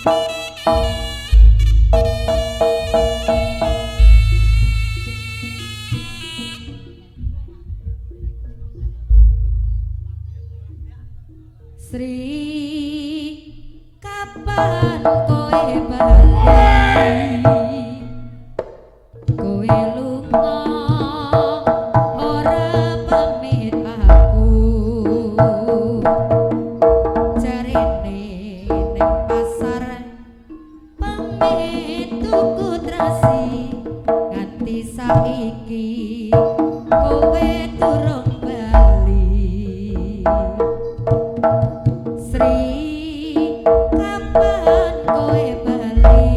Sri kapan koe bali. tuku trasi nganti saiki kowe durung bali. Sri kapan kowe bali?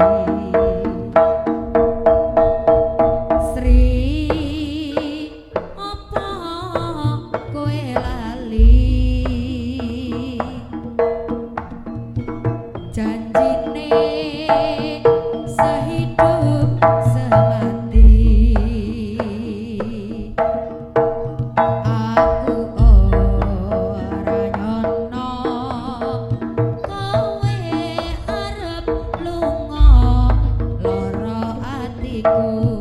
me. hatiku